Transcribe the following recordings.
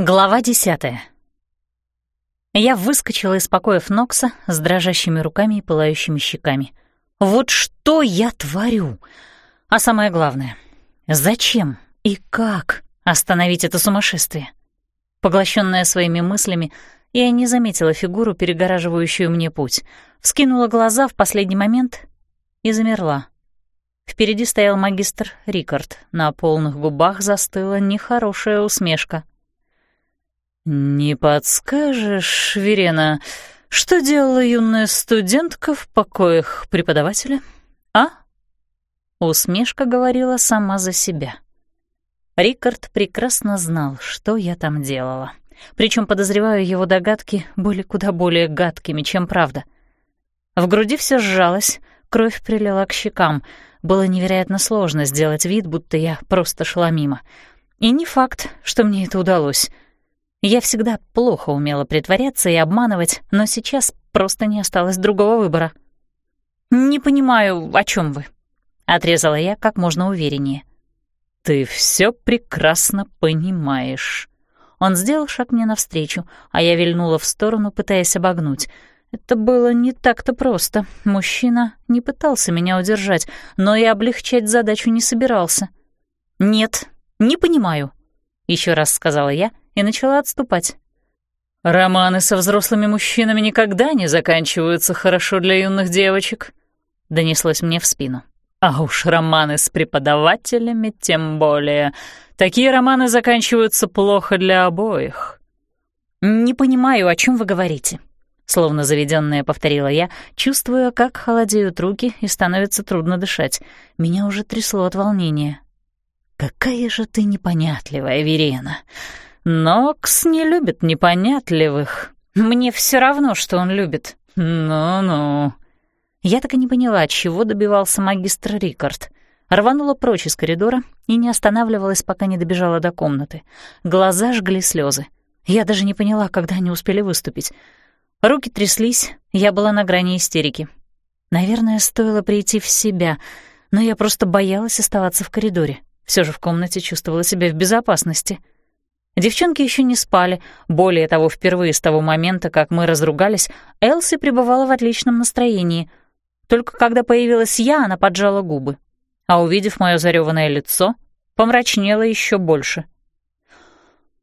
Глава десятая. Я выскочила из покоев Нокса с дрожащими руками и пылающими щеками. Вот что я творю! А самое главное, зачем и как остановить это сумасшествие? Поглощенная своими мыслями, я не заметила фигуру, перегораживающую мне путь. Вскинула глаза в последний момент и замерла. Впереди стоял магистр Рикард. На полных губах застыла нехорошая усмешка — «Не подскажешь, Верена, что делала юная студентка в покоях преподавателя, а?» Усмешка говорила сама за себя. Рикард прекрасно знал, что я там делала. Причем подозреваю, его догадки были куда более гадкими, чем правда. В груди все сжалось, кровь прилила к щекам. Было невероятно сложно сделать вид, будто я просто шла мимо. И не факт, что мне это удалось — я всегда плохо умела притворяться и обманывать, но сейчас просто не осталось другого выбора. «Не понимаю, о чем вы», — отрезала я как можно увереннее. «Ты все прекрасно понимаешь». Он сделал шаг мне навстречу, а я вильнула в сторону, пытаясь обогнуть. Это было не так-то просто. Мужчина не пытался меня удержать, но и облегчать задачу не собирался. «Нет, не понимаю», — еще раз сказала я и начала отступать. «Романы со взрослыми мужчинами никогда не заканчиваются хорошо для юных девочек», — донеслось мне в спину. «А уж романы с преподавателями тем более. Такие романы заканчиваются плохо для обоих». «Не понимаю, о чем вы говорите», — словно заведенная повторила я, чувствуя, как холодеют руки и становится трудно дышать. Меня уже трясло от волнения. «Какая же ты непонятливая, Верена!» Нокс не любит непонятливых. Мне все равно, что он любит. Ну-ну. Я так и не поняла, чего добивался магистр Рикард. Рванула прочь из коридора и не останавливалась, пока не добежала до комнаты. Глаза жгли слезы. Я даже не поняла, когда они успели выступить. Руки тряслись, я была на грани истерики. Наверное, стоило прийти в себя, но я просто боялась оставаться в коридоре. Все же в комнате чувствовала себя в безопасности — Девчонки еще не спали. Более того, впервые с того момента, как мы разругались, Элси пребывала в отличном настроении. Только когда появилась я, она поджала губы. А увидев мое зареванное лицо, помрачнела еще больше.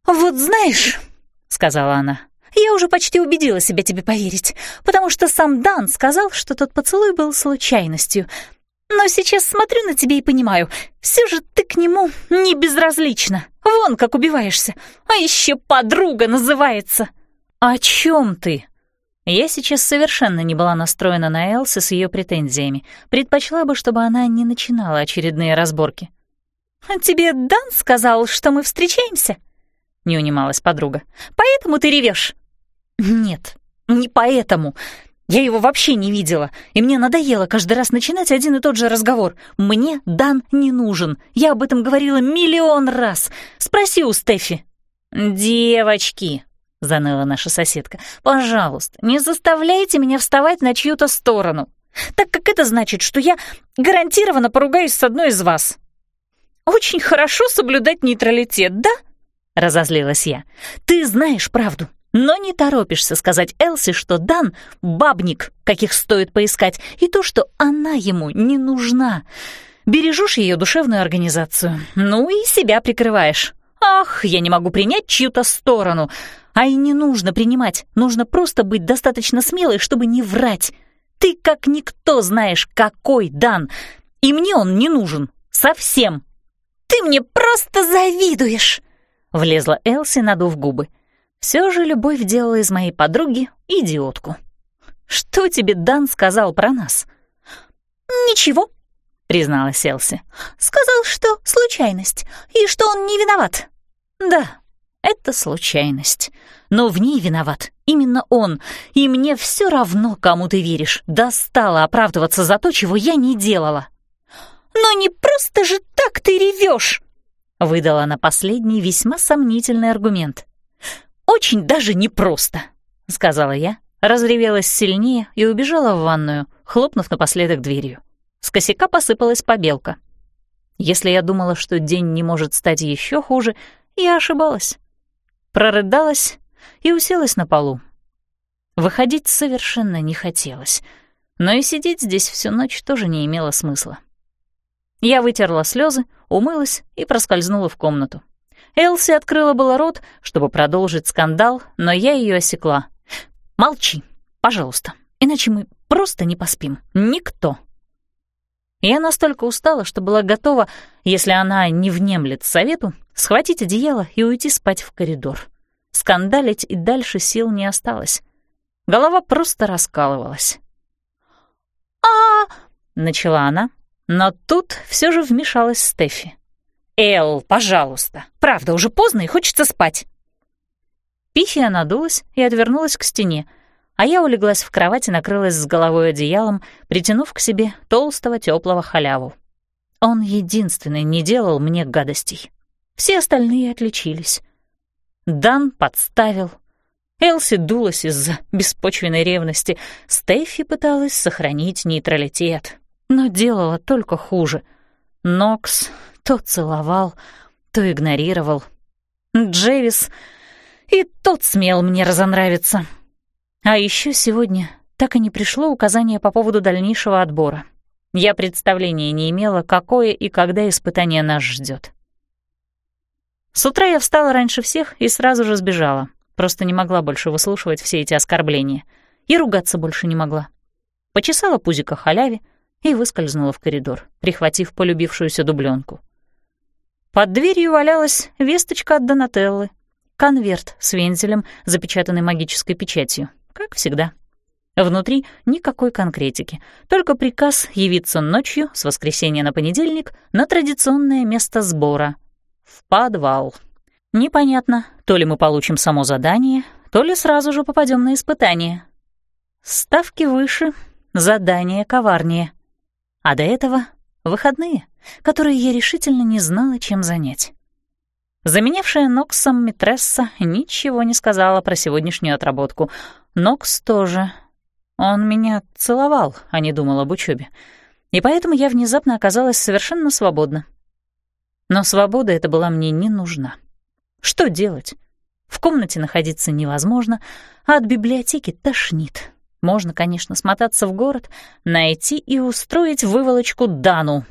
«Вот знаешь», — сказала она, — «я уже почти убедила себя тебе поверить, потому что сам Дан сказал, что тот поцелуй был случайностью. Но сейчас смотрю на тебя и понимаю, все же ты к нему не безразлична. Вон как убиваешься. А еще подруга называется. О чем ты? Я сейчас совершенно не была настроена на Элси с ее претензиями. Предпочла бы, чтобы она не начинала очередные разборки. «Тебе Дан сказал, что мы встречаемся?» — не унималась подруга. «Поэтому ты ревешь?» «Нет, не поэтому. Я его вообще не видела, и мне надоело каждый раз начинать один и тот же разговор. Мне Дан не нужен. Я об этом говорила миллион раз. Спроси у Стефи. «Девочки», — заныла наша соседка, — «пожалуйста, не заставляйте меня вставать на чью-то сторону, так как это значит, что я гарантированно поругаюсь с одной из вас». «Очень хорошо соблюдать нейтралитет, да?» — разозлилась я. «Ты знаешь правду но не торопишься сказать Элси, что Дан — бабник, каких стоит поискать, и то, что она ему не нужна. Бережешь ее душевную организацию, ну и себя прикрываешь. Ах, я не могу принять чью-то сторону. А и не нужно принимать, нужно просто быть достаточно смелой, чтобы не врать. Ты как никто знаешь, какой Дан, и мне он не нужен. Совсем. «Ты мне просто завидуешь!» — влезла Элси, надув губы. Все же любовь делала из моей подруги идиотку. «Что тебе Дан сказал про нас?» «Ничего», — призналась Элси. «Сказал, что случайность, и что он не виноват». «Да, это случайность. Но в ней виноват именно он, и мне все равно, кому ты веришь. Достало оправдываться за то, чего я не делала». «Но не просто же так ты ревешь!» — выдала на последний весьма сомнительный аргумент очень даже непросто», — сказала я, разревелась сильнее и убежала в ванную, хлопнув напоследок дверью. С косяка посыпалась побелка. Если я думала, что день не может стать еще хуже, я ошибалась. прорыдалась и уселась на полу. Выходить совершенно не хотелось, но и сидеть здесь всю ночь тоже не имело смысла. Я вытерла слезы, умылась и проскользнула в комнату. Элси открыла было рот, чтобы продолжить скандал, но я ее осекла. «Молчи, пожалуйста, иначе мы просто не поспим. Никто». Я настолько устала, что была готова, если она не внемлет совету, схватить одеяло и уйти спать в коридор. Скандалить и дальше сил не осталось. Голова просто раскалывалась. а начала она, но тут все же вмешалась Стефи. «Эл, пожалуйста, правда, уже поздно и хочется спать». Пифия надулась и отвернулась к стене, а я улеглась в кровать и накрылась с головой одеялом, притянув к себе толстого теплого халяву. Он единственный не делал мне гадостей. Все остальные отличились. Дан подставил. Элси дулась из-за беспочвенной ревности. Стефи пыталась сохранить нейтралитет, но делала только хуже. Нокс то целовал, то игнорировал. Джевис и тот смел мне разонравиться. А еще сегодня так и не пришло указание по поводу дальнейшего отбора. Я представления не имела, какое и когда испытание нас ждет. С утра я встала раньше всех и сразу же сбежала. Просто не могла больше выслушивать все эти оскорбления. И ругаться больше не могла. Почесала пузико халяве и выскользнула в коридор, прихватив полюбившуюся дубленку. Под дверью валялась весточка от Донателлы. Конверт с вензелем, запечатанный магической печатью, как всегда. Внутри никакой конкретики, только приказ явиться ночью с воскресенья на понедельник на традиционное место сбора — в подвал. Непонятно, то ли мы получим само задание, то ли сразу же попадем на испытание. Ставки выше, задание коварнее. А до этого — выходные — которые я решительно не знала, чем занять. Заменявшая Ноксом Митресса ничего не сказала про сегодняшнюю отработку. Нокс тоже. Он меня целовал, а не думал об учебе. И поэтому я внезапно оказалась совершенно свободна. Но свобода эта была мне не нужна. Что делать? В комнате находиться невозможно, а от библиотеки тошнит. Можно, конечно, смотаться в город, найти и устроить выволочку Дану,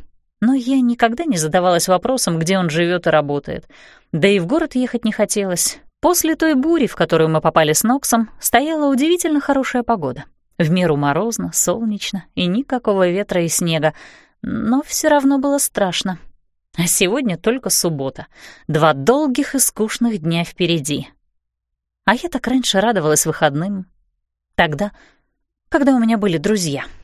но я никогда не задавалась вопросом, где он живет и работает. Да и в город ехать не хотелось. После той бури, в которую мы попали с Ноксом, стояла удивительно хорошая погода. В меру морозно, солнечно и никакого ветра и снега, но все равно было страшно. А сегодня только суббота. Два долгих и скучных дня впереди. А я так раньше радовалась выходным. Тогда, когда у меня были друзья —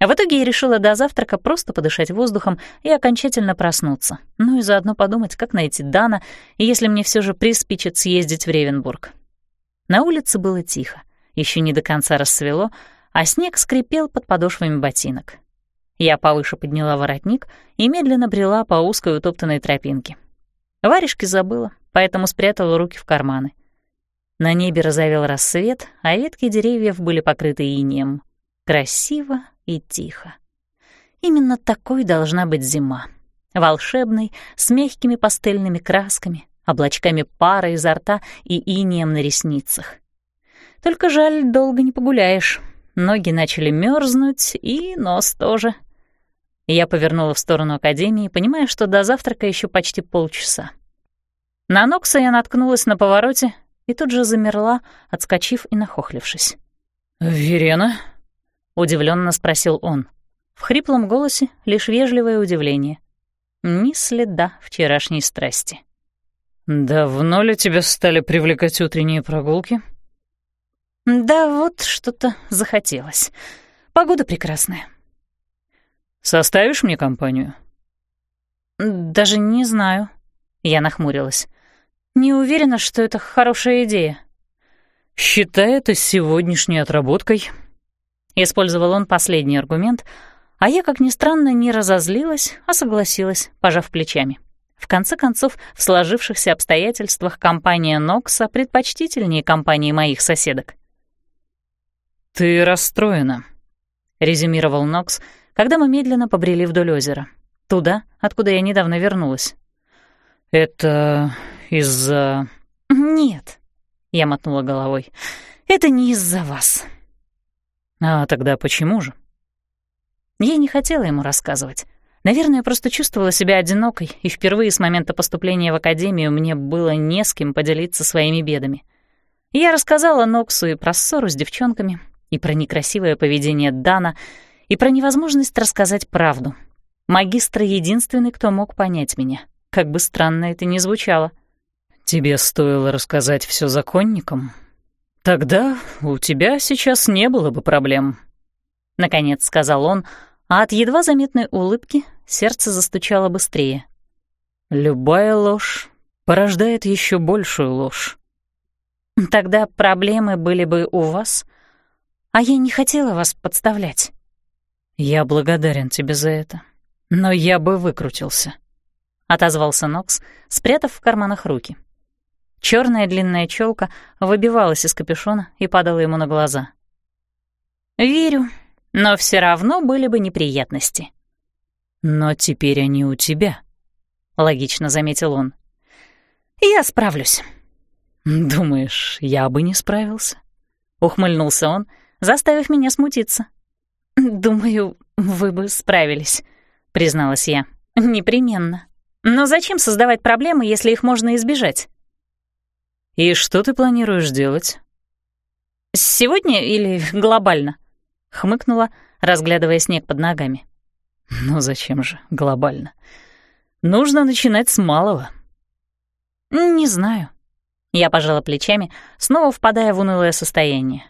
в итоге я решила до завтрака просто подышать воздухом и окончательно проснуться. Ну и заодно подумать, как найти Дана, если мне все же приспичит съездить в Ревенбург. На улице было тихо, еще не до конца рассвело, а снег скрипел под подошвами ботинок. Я повыше подняла воротник и медленно брела по узкой утоптанной тропинке. Варежки забыла, поэтому спрятала руки в карманы. На небе разовел рассвет, а ветки деревьев были покрыты инеем. Красиво и тихо. Именно такой должна быть зима. Волшебной, с мягкими пастельными красками, облачками пара изо рта и инием на ресницах. Только жаль, долго не погуляешь. Ноги начали мерзнуть, и нос тоже. Я повернула в сторону академии, понимая, что до завтрака еще почти полчаса. На Нокса я наткнулась на повороте и тут же замерла, отскочив и нахохлившись. «Верена?» — удивленно спросил он. В хриплом голосе лишь вежливое удивление. Ни следа вчерашней страсти. «Давно ли тебя стали привлекать утренние прогулки?» «Да вот что-то захотелось. Погода прекрасная». «Составишь мне компанию?» «Даже не знаю», — я нахмурилась. «Не уверена, что это хорошая идея». «Считай это сегодняшней отработкой», Использовал он последний аргумент, а я, как ни странно, не разозлилась, а согласилась, пожав плечами. В конце концов, в сложившихся обстоятельствах компания Нокса предпочтительнее компании моих соседок. «Ты расстроена», — резюмировал Нокс, когда мы медленно побрели вдоль озера, туда, откуда я недавно вернулась. «Это из-за «Нет», — я мотнула головой, — «это не из-за вас». «А тогда почему же?» Я не хотела ему рассказывать. Наверное, просто чувствовала себя одинокой, и впервые с момента поступления в академию мне было не с кем поделиться своими бедами. Я рассказала Ноксу и про ссору с девчонками, и про некрасивое поведение Дана, и про невозможность рассказать правду. Магистр — единственный, кто мог понять меня, как бы странно это ни звучало. «Тебе стоило рассказать все законникам? Тогда у тебя сейчас не было бы проблем», — наконец сказал он, а от едва заметной улыбки сердце застучало быстрее. «Любая ложь порождает еще большую ложь». «Тогда проблемы были бы у вас, а я не хотела вас подставлять». «Я благодарен тебе за это, но я бы выкрутился», — отозвался Нокс, спрятав в карманах руки. Черная длинная челка выбивалась из капюшона и падала ему на глаза. «Верю, но все равно были бы неприятности». «Но теперь они у тебя», — логично заметил он. «Я справлюсь». «Думаешь, я бы не справился?» — ухмыльнулся он, заставив меня смутиться. «Думаю, вы бы справились», — призналась я. «Непременно. Но зачем создавать проблемы, если их можно избежать?» «И что ты планируешь делать?» «Сегодня или глобально?» — хмыкнула, разглядывая снег под ногами. «Ну зачем же глобально? Нужно начинать с малого». «Не знаю». Я пожала плечами, снова впадая в унылое состояние.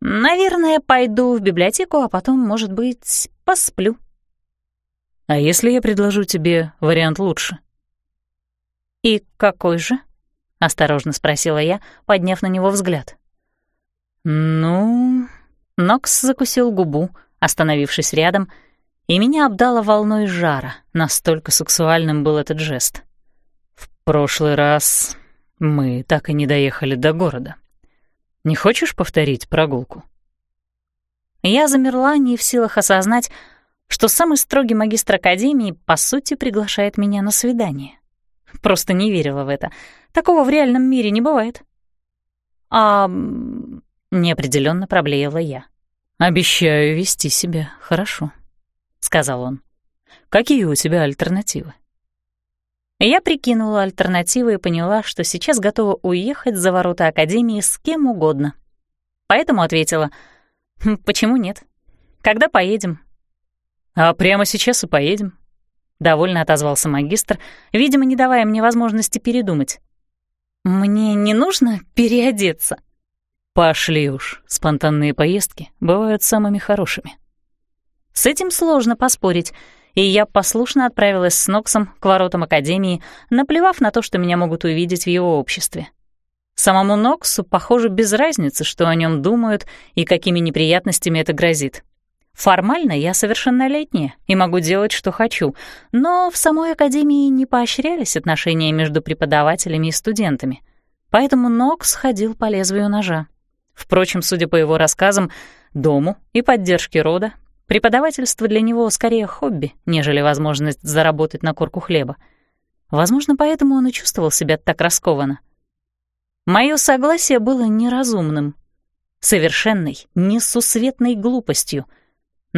«Наверное, пойду в библиотеку, а потом, может быть, посплю». «А если я предложу тебе вариант лучше?» «И какой же?» — осторожно спросила я, подняв на него взгляд. «Ну...» Нокс закусил губу, остановившись рядом, и меня обдало волной жара, настолько сексуальным был этот жест. «В прошлый раз мы так и не доехали до города. Не хочешь повторить прогулку?» Я замерла, не в силах осознать, что самый строгий магистр Академии, по сути, приглашает меня на свидание. Просто не верила в это. Такого в реальном мире не бывает. А неопределенно проблеяла я. «Обещаю вести себя хорошо», — сказал он. «Какие у тебя альтернативы?» Я прикинула альтернативы и поняла, что сейчас готова уехать за ворота Академии с кем угодно. Поэтому ответила, «Хм, «Почему нет? Когда поедем?» «А прямо сейчас и поедем», — довольно отозвался магистр, видимо, не давая мне возможности передумать. «Мне не нужно переодеться?» «Пошли уж, спонтанные поездки бывают самыми хорошими». С этим сложно поспорить, и я послушно отправилась с Ноксом к воротам Академии, наплевав на то, что меня могут увидеть в его обществе. Самому Ноксу, похоже, без разницы, что о нем думают и какими неприятностями это грозит. Формально я совершеннолетняя и могу делать, что хочу, но в самой академии не поощрялись отношения между преподавателями и студентами. Поэтому Нокс ходил по лезвию ножа. Впрочем, судя по его рассказам, дому и поддержке рода, преподавательство для него скорее хобби, нежели возможность заработать на корку хлеба. Возможно, поэтому он и чувствовал себя так раскованно. Моё согласие было неразумным, совершенной, несусветной глупостью —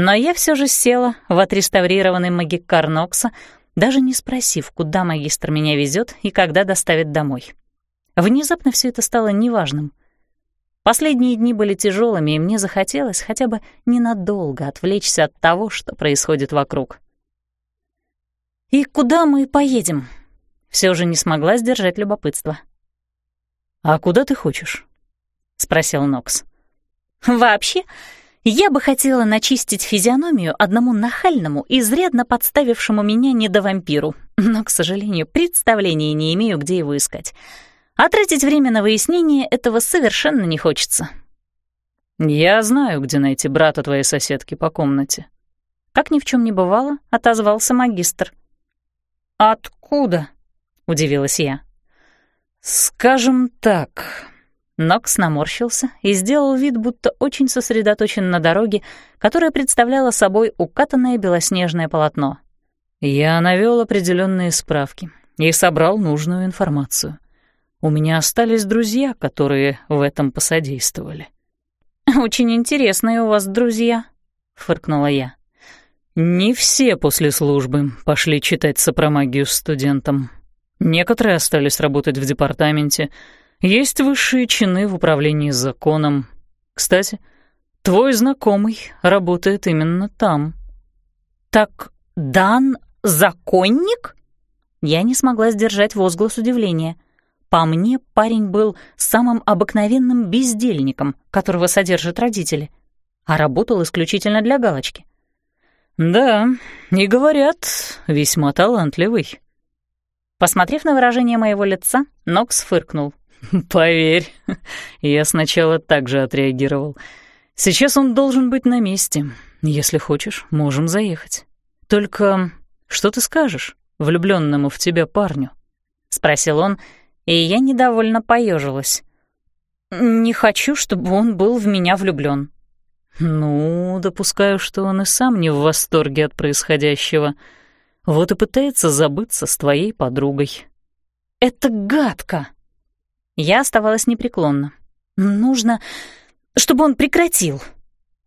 но я все же села в отреставрированный магикар Нокса, даже не спросив, куда магистр меня везет и когда доставит домой. Внезапно все это стало неважным. Последние дни были тяжелыми, и мне захотелось хотя бы ненадолго отвлечься от того, что происходит вокруг. «И куда мы поедем?» Все же не смогла сдержать любопытство. «А куда ты хочешь?» — спросил Нокс. «Вообще, я бы хотела начистить физиономию одному нахальному, изрядно подставившему меня недовампиру, но, к сожалению, представления не имею, где его искать. А тратить время на выяснение этого совершенно не хочется. «Я знаю, где найти брата твоей соседки по комнате». Как ни в чем не бывало, отозвался магистр. «Откуда?» — удивилась я. «Скажем так...» Нокс наморщился и сделал вид, будто очень сосредоточен на дороге, которая представляла собой укатанное белоснежное полотно. Я навёл определенные справки и собрал нужную информацию. У меня остались друзья, которые в этом посодействовали. «Очень интересные у вас друзья», — фыркнула я. Не все после службы пошли читать сопромагию студентам. Некоторые остались работать в департаменте. Есть высшие чины в управлении законом. Кстати, твой знакомый работает именно там. «Так Дан законник?» Я не смогла сдержать возглас удивления. По мне, парень был самым обыкновенным бездельником, которого содержат родители, а работал исключительно для галочки. «Да, и говорят, весьма талантливый». Посмотрев на выражение моего лица, Нокс фыркнул. «Поверь, я сначала так же отреагировал. Сейчас он должен быть на месте. Если хочешь, можем заехать. Только что ты скажешь влюбленному в тебя парню?» — спросил он, и я недовольно поежилась. «Не хочу, чтобы он был в меня влюблен. Ну, допускаю, что он и сам не в восторге от происходящего. Вот и пытается забыться с твоей подругой. Это гадко. Я оставалась непреклонна. Нужно, чтобы он прекратил.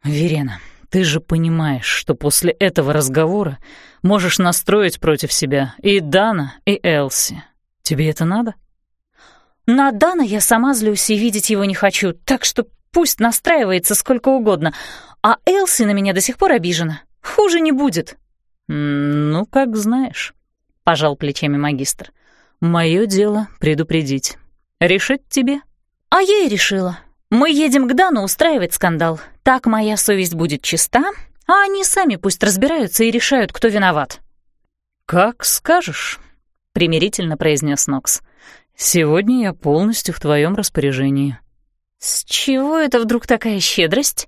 Верена, ты же понимаешь, что после этого разговора можешь настроить против себя и Дана, и Элси. Тебе это надо? На Дана я сама злюсь и видеть его не хочу, так что Пусть настраивается сколько угодно. А Элси на меня до сих пор обижена. Хуже не будет». «Ну, как знаешь», — пожал плечами магистр. «Мое дело предупредить. Решить тебе?» «А я и решила. Мы едем к Дану устраивать скандал. Так моя совесть будет чиста, а они сами пусть разбираются и решают, кто виноват». «Как скажешь», — примирительно произнес Нокс. «Сегодня я полностью в твоем распоряжении». «С чего это вдруг такая щедрость?»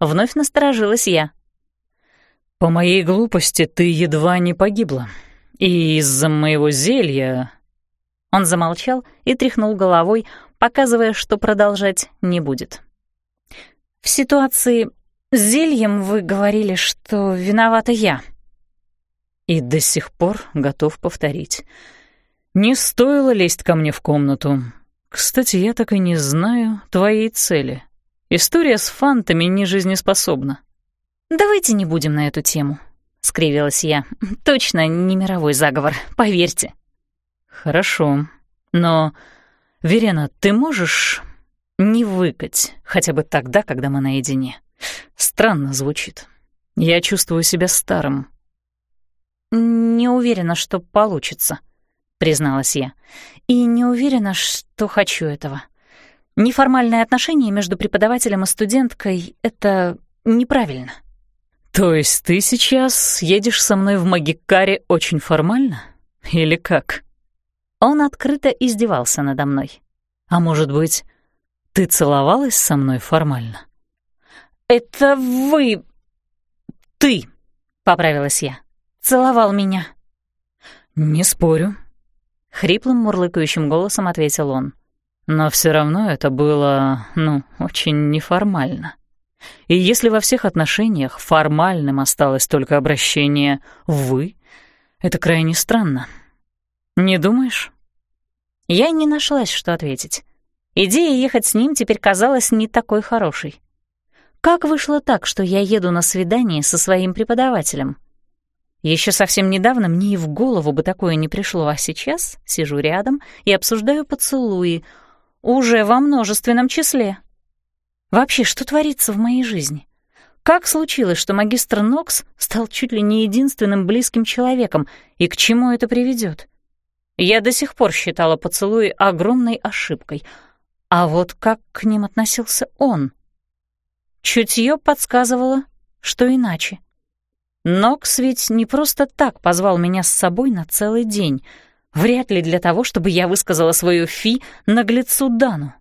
Вновь насторожилась я. «По моей глупости ты едва не погибла. И из-за моего зелья...» Он замолчал и тряхнул головой, показывая, что продолжать не будет. «В ситуации с зельем вы говорили, что виновата я». И до сих пор готов повторить. «Не стоило лезть ко мне в комнату. Кстати, я так и не знаю твоей цели. История с фантами не жизнеспособна. Давайте не будем на эту тему, скривилась я. Точно не мировой заговор, поверьте. Хорошо. Но, Верена, ты можешь не выкать, хотя бы тогда, когда мы наедине? Странно звучит. Я чувствую себя старым. Не уверена, что получится, призналась я. И не уверена, что хочу этого. Неформальные отношения между преподавателем и студенткой — это неправильно. То есть ты сейчас едешь со мной в Магикаре очень формально? Или как? Он открыто издевался надо мной. А может быть, ты целовалась со мной формально? Это вы... Ты, — поправилась я, — целовал меня. Не спорю, Хриплым мурлыкающим голосом ответил он. Но все равно это было, ну, очень неформально. И если во всех отношениях формальным осталось только обращение «вы», это крайне странно. Не думаешь? Я не нашлась, что ответить. Идея ехать с ним теперь казалась не такой хорошей. Как вышло так, что я еду на свидание со своим преподавателем? Еще совсем недавно мне и в голову бы такое не пришло, а сейчас сижу рядом и обсуждаю поцелуи, уже во множественном числе. Вообще, что творится в моей жизни? Как случилось, что магистр Нокс стал чуть ли не единственным близким человеком, и к чему это приведет? Я до сих пор считала поцелуи огромной ошибкой, а вот как к ним относился он? Чутье подсказывало, что иначе. Нокс ведь не просто так позвал меня с собой на целый день. Вряд ли для того, чтобы я высказала свою фи наглецу Дану.